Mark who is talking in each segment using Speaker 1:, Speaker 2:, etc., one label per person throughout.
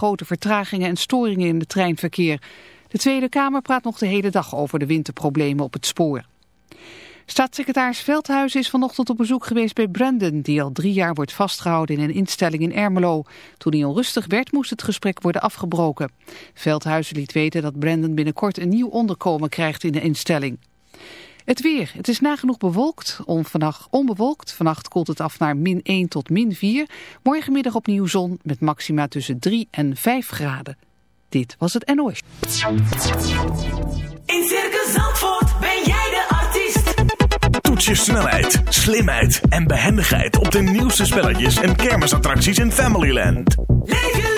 Speaker 1: grote vertragingen en storingen in het treinverkeer. De Tweede Kamer praat nog de hele dag over de winterproblemen op het spoor. Staatssecretaris Veldhuizen is vanochtend op bezoek geweest bij Brandon, die al drie jaar wordt vastgehouden in een instelling in Ermelo. Toen hij onrustig werd, moest het gesprek worden afgebroken. Veldhuizen liet weten dat Brandon binnenkort een nieuw onderkomen krijgt in de instelling. Het weer. Het is nagenoeg bewolkt. Vannacht onbewolkt. Vannacht koelt het af naar min 1 tot min 4. Morgenmiddag opnieuw zon met maxima tussen 3 en 5 graden. Dit was het NOS.
Speaker 2: In Circus Zandvoort ben jij de artiest.
Speaker 3: Toets je snelheid, slimheid en behendigheid op de nieuwste spelletjes en kermisattracties in Familyland.
Speaker 2: Leef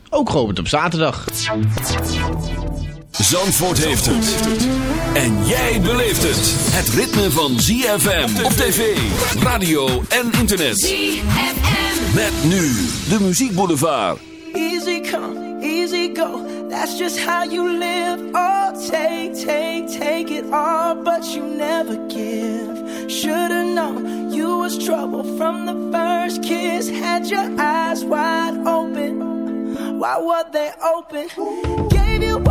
Speaker 4: ook geopend op zaterdag.
Speaker 5: Zandvoort heeft het. En jij beleeft het. Het ritme van ZFM op tv, radio en internet.
Speaker 2: ZFM.
Speaker 5: Met nu de muziekboulevard.
Speaker 6: Easy come, easy go. That's just how you live. Oh, take, take, take it all, but you never give. Should've known you was trouble from the first kiss. Had your eyes wide open. Why were they open? Gave you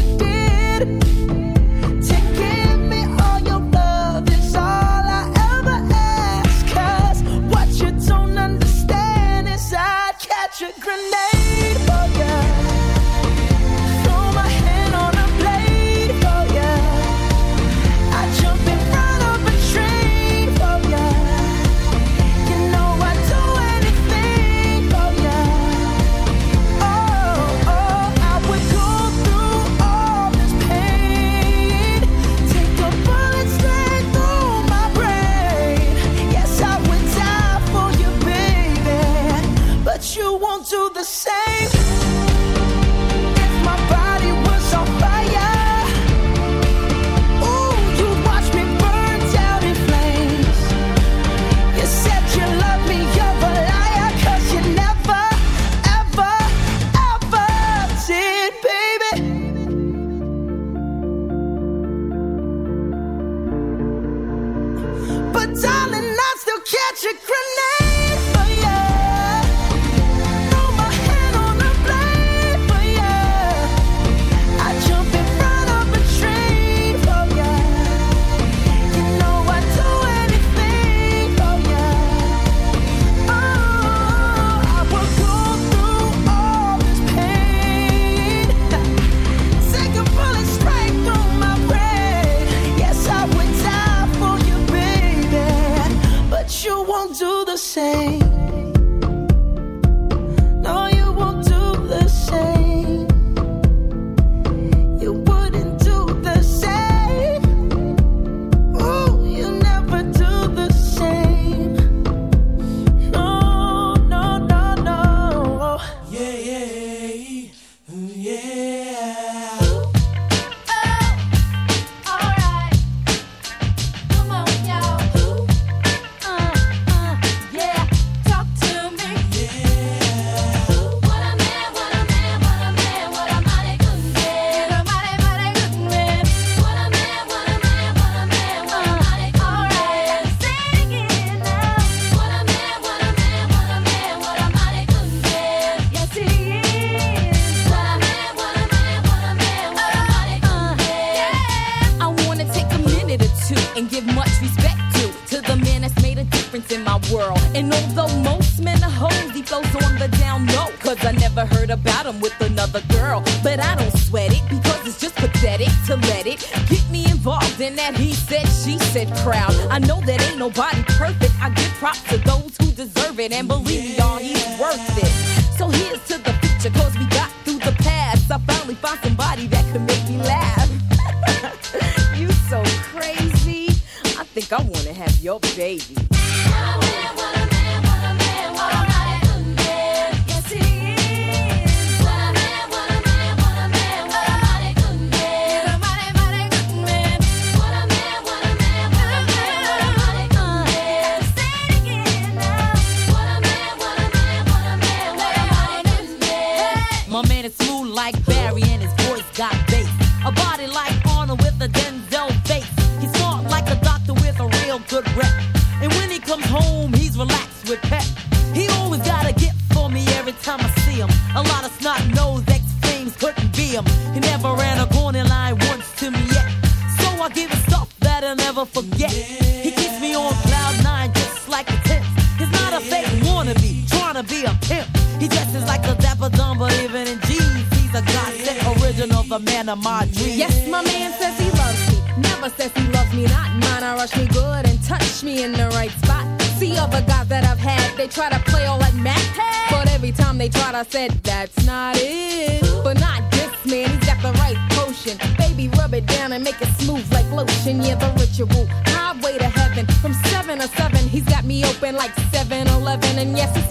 Speaker 6: I
Speaker 7: said,
Speaker 8: that's not it. But not this man, he's got the right potion. Baby, rub it down and make it smooth like lotion. Yeah, the ritual highway to heaven. From seven or seven, he's got me open like 7-Eleven. And yes, it's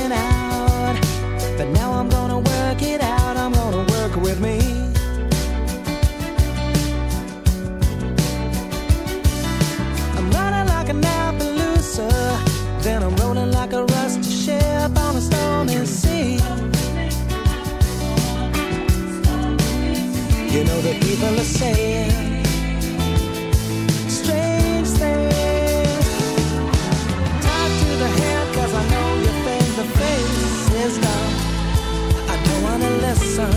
Speaker 9: You know the people are saying strange things. Tied to the head 'cause I know you think the face is dumb. I don't wanna listen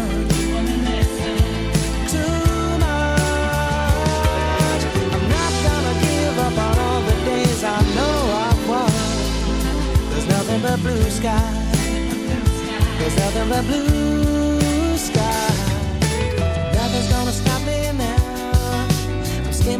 Speaker 9: too much. I'm not gonna give up on all the days I know I've. There's nothing but blue sky. There's nothing but blue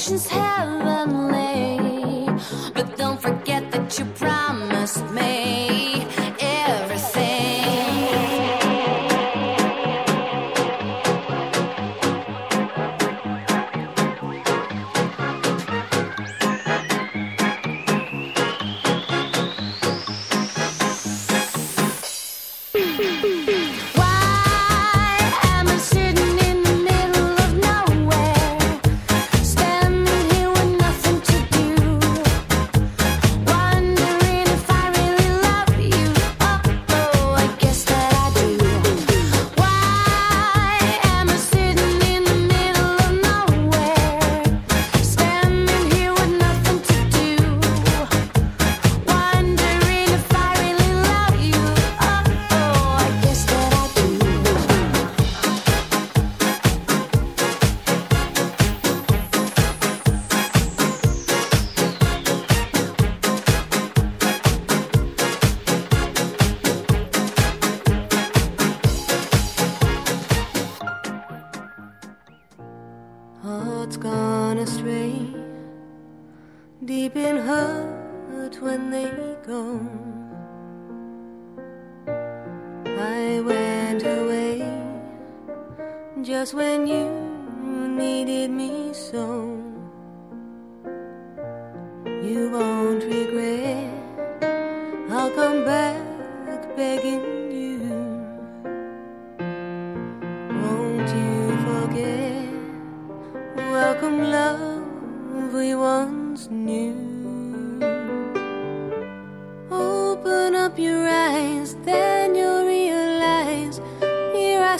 Speaker 10: She's has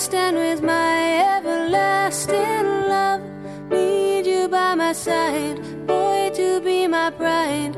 Speaker 10: stand with my everlasting love. Need you by my side, boy, to be my bride.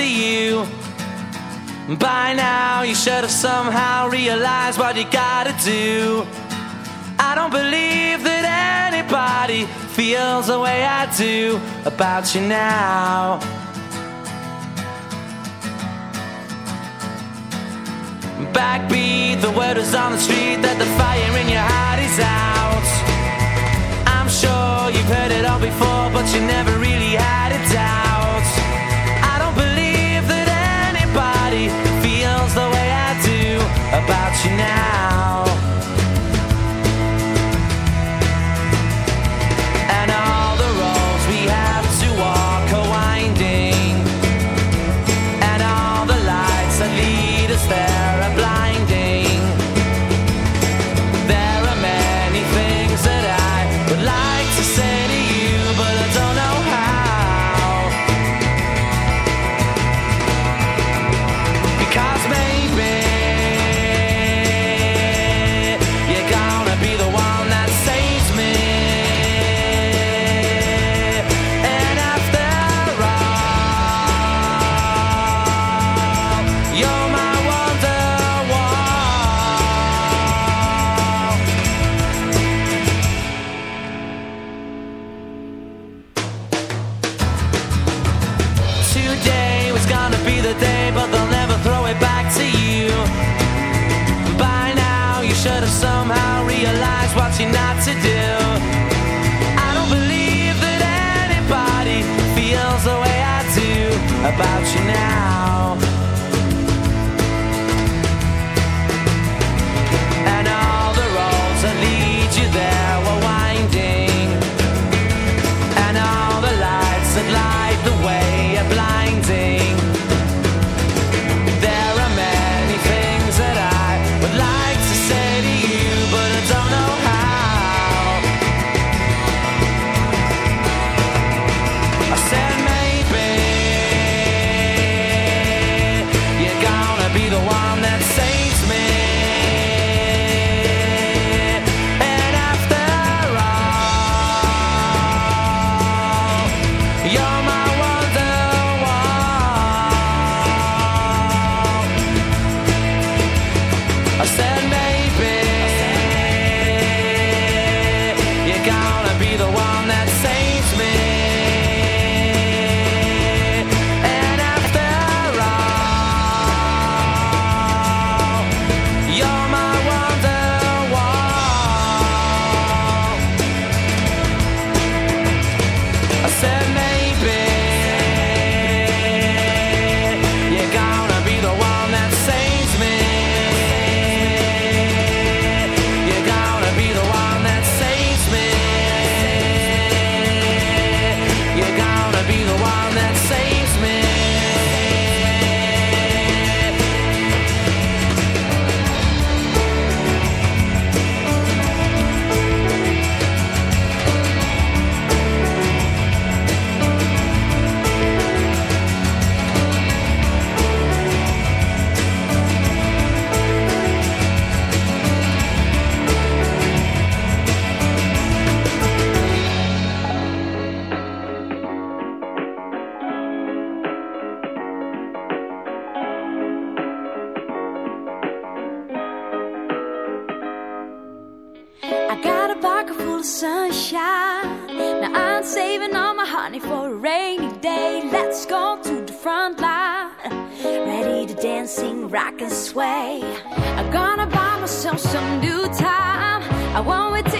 Speaker 10: to you. By
Speaker 11: now, you should have somehow realized what you gotta do. I don't believe that anybody feels the way I do about you now. Backbeat, the word is on the street that the fire in I
Speaker 10: want ticket to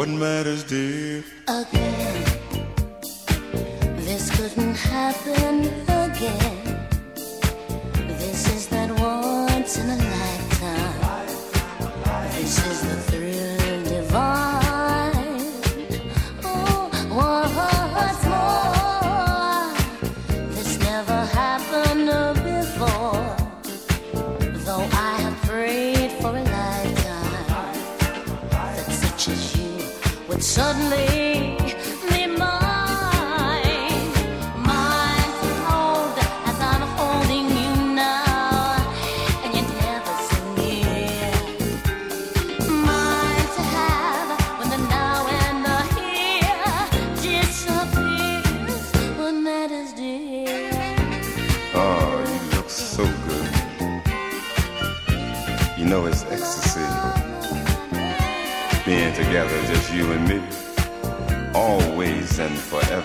Speaker 12: what
Speaker 13: matters dear?
Speaker 10: Again. This couldn't happen again. This is that once in a lifetime. This is the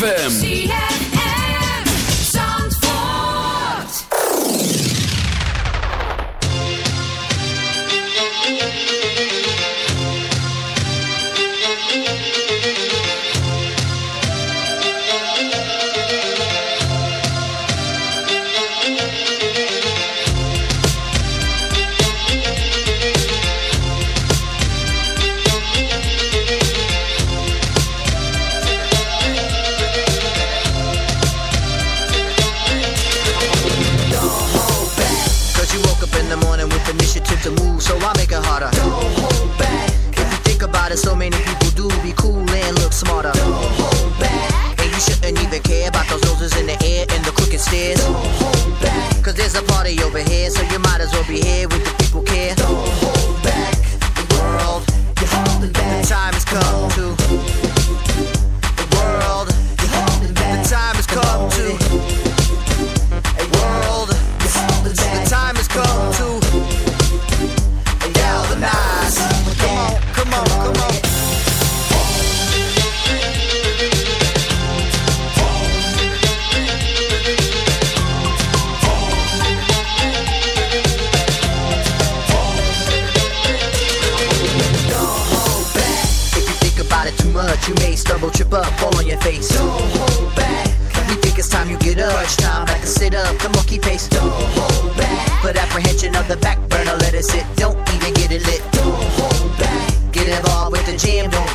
Speaker 14: ZFM. Trip up, fall on your face. Don't hold back. We think it's time you get up. Crunch time, like to sit up, the monkey pace. Don't hold back. Put apprehension of the back burner, let it sit. Don't even get it lit. Don't hold back. Get involved with the jam, don't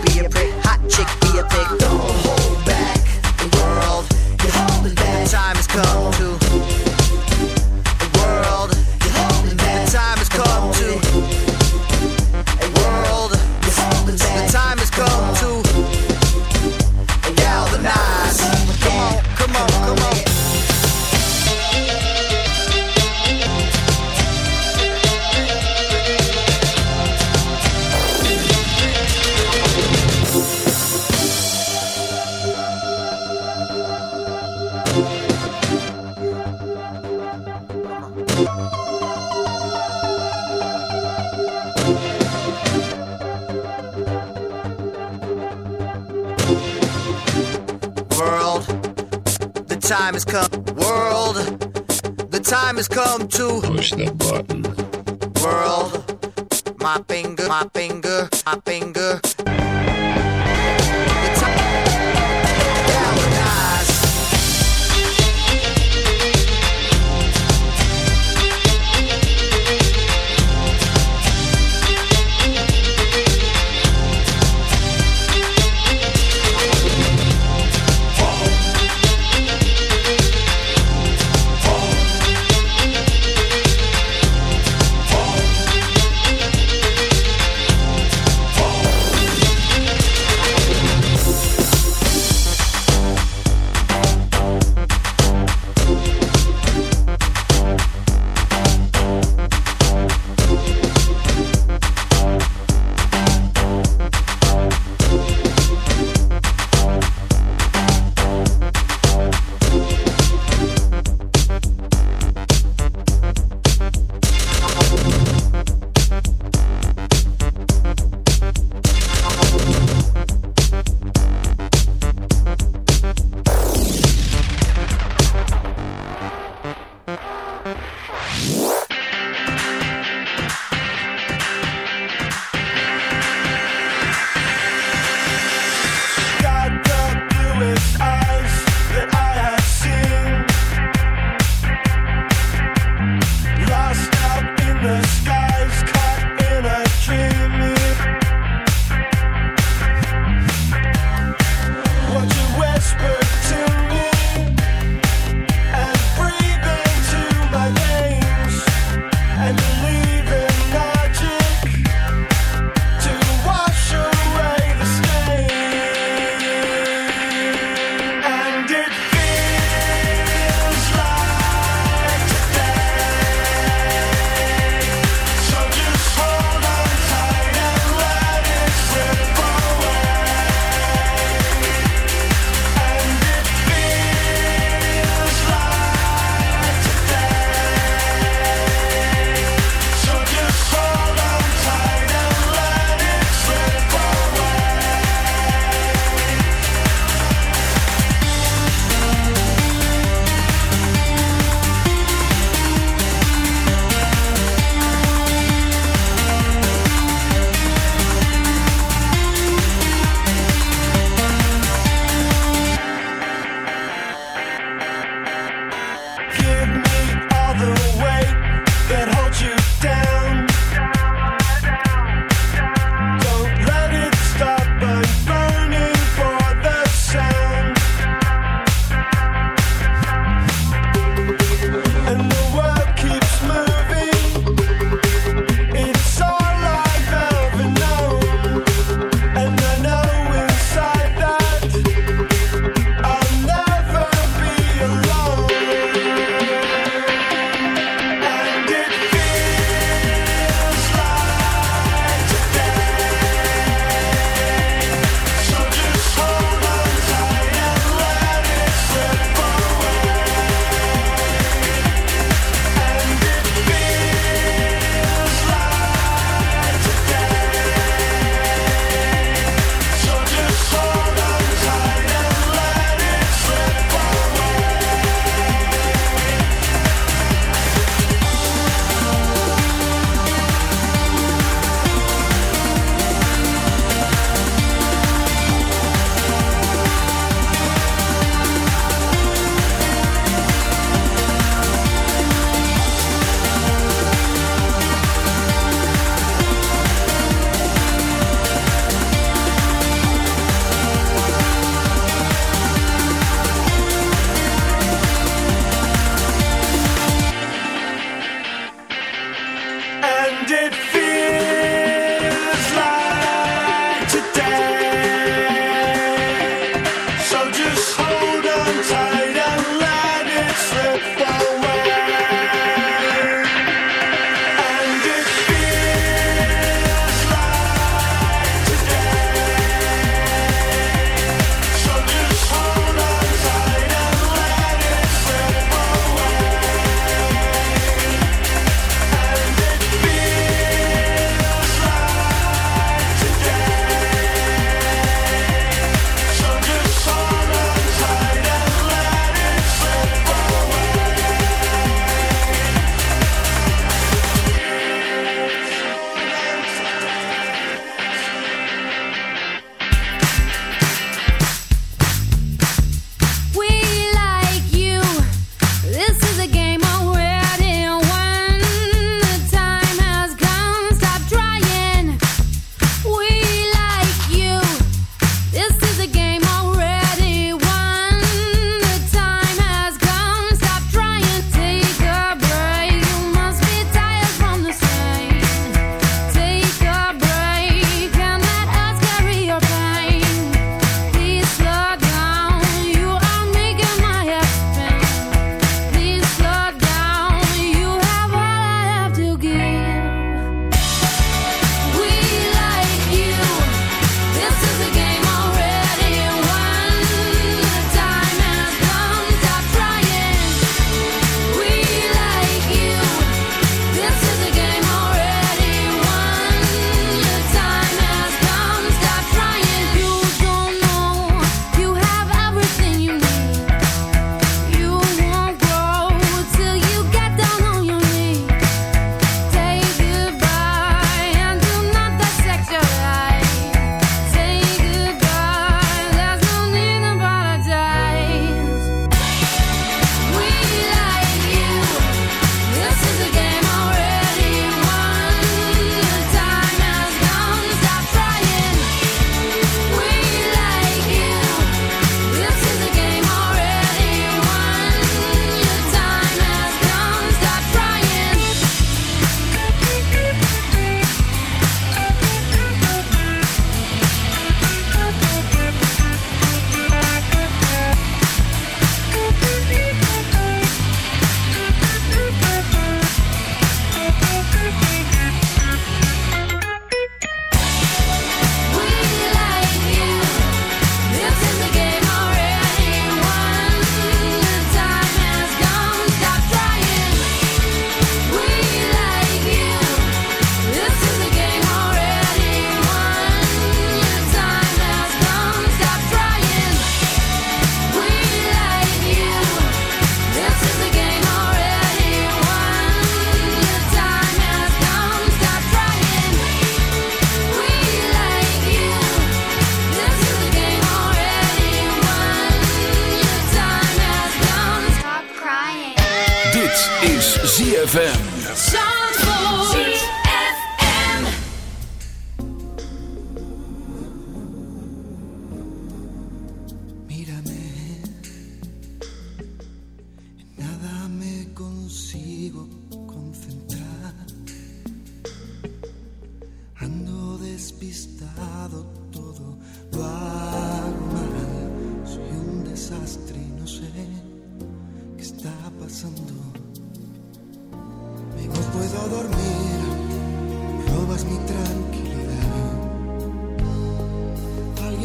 Speaker 10: today.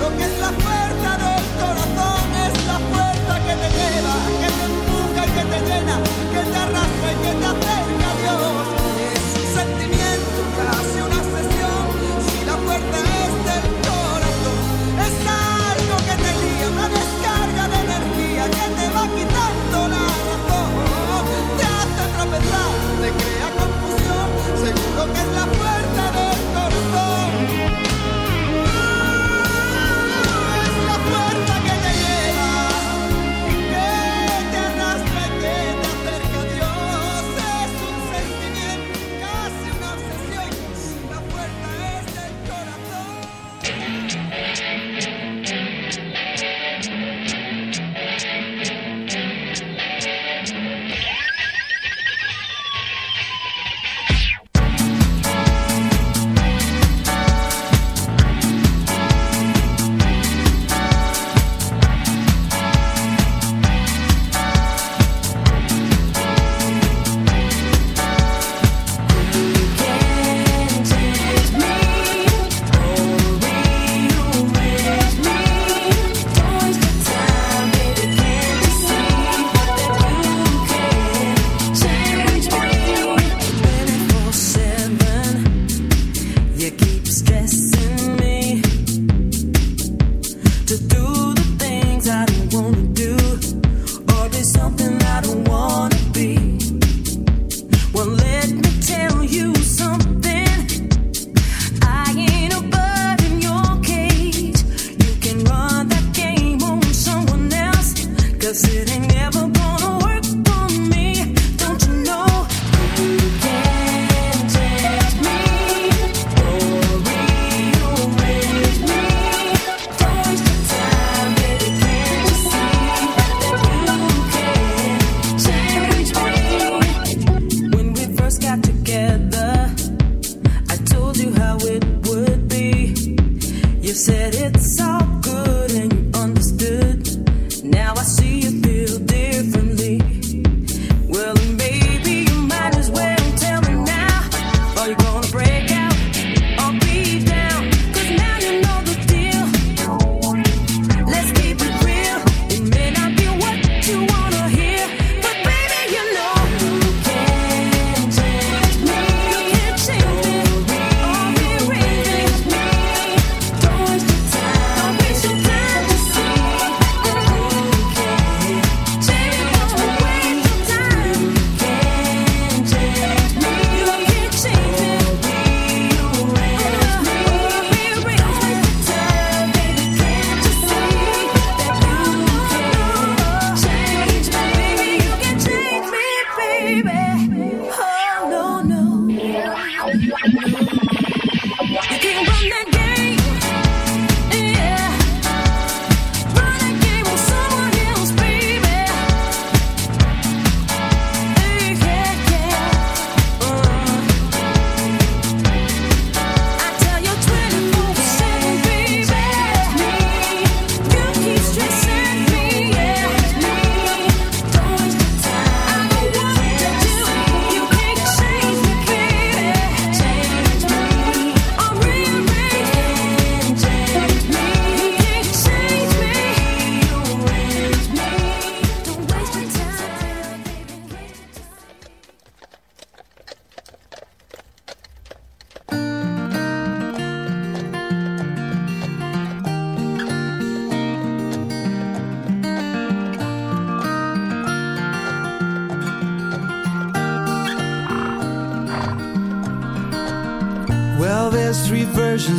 Speaker 10: Lo que es la fuerza del corazón es la puerta que te lleva, que te empuja y que te llena, que te arrastra y que te acerca a Dios, es un sentimiento casi una sesión, si la puerta es del corazón, es algo que te lía, una descarga de energía que te va quitando la razón, te hace atrapás, te crea confusión, seguro que es la...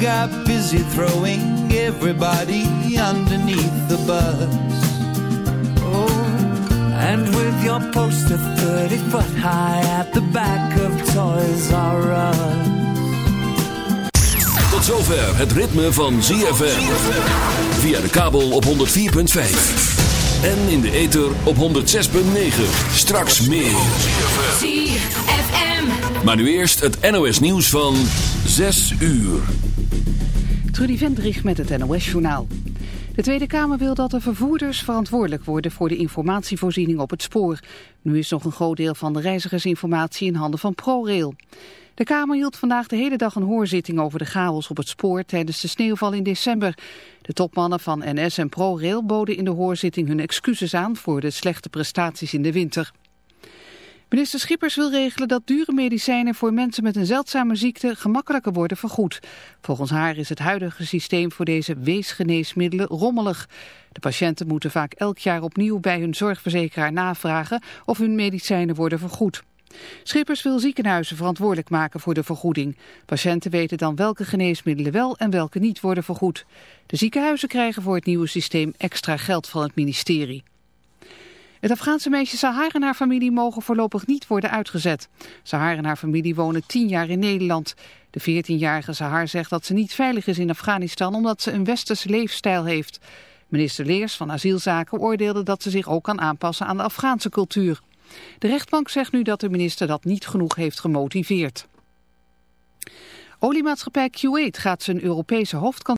Speaker 9: got busy throwing everybody underneath the bus. Oh, and with your poster 30 foot high at the back of Toys R Us.
Speaker 5: Tot zover het ritme van ZFM. Via de kabel op 104.5. En in de ether op 106.9. Straks meer. Maar nu eerst het NOS nieuws van 6 uur.
Speaker 1: Trudy Vendrich met het NOS-journaal. De Tweede Kamer wil dat de vervoerders verantwoordelijk worden voor de informatievoorziening op het spoor. Nu is nog een groot deel van de reizigersinformatie in handen van ProRail. De Kamer hield vandaag de hele dag een hoorzitting over de chaos op het spoor tijdens de sneeuwval in december. De topmannen van NS en ProRail boden in de hoorzitting hun excuses aan voor de slechte prestaties in de winter. Minister Schippers wil regelen dat dure medicijnen voor mensen met een zeldzame ziekte gemakkelijker worden vergoed. Volgens haar is het huidige systeem voor deze weesgeneesmiddelen rommelig. De patiënten moeten vaak elk jaar opnieuw bij hun zorgverzekeraar navragen of hun medicijnen worden vergoed. Schippers wil ziekenhuizen verantwoordelijk maken voor de vergoeding. Patiënten weten dan welke geneesmiddelen wel en welke niet worden vergoed. De ziekenhuizen krijgen voor het nieuwe systeem extra geld van het ministerie. Het Afghaanse meisje Sahar en haar familie mogen voorlopig niet worden uitgezet. Sahar en haar familie wonen tien jaar in Nederland. De 14-jarige Sahar zegt dat ze niet veilig is in Afghanistan omdat ze een westerse leefstijl heeft. Minister Leers van Asielzaken oordeelde dat ze zich ook kan aanpassen aan de Afghaanse cultuur. De rechtbank zegt nu dat de minister dat niet genoeg heeft gemotiveerd. Oliemaatschappij Kuwait gaat zijn Europese hoofdkantoor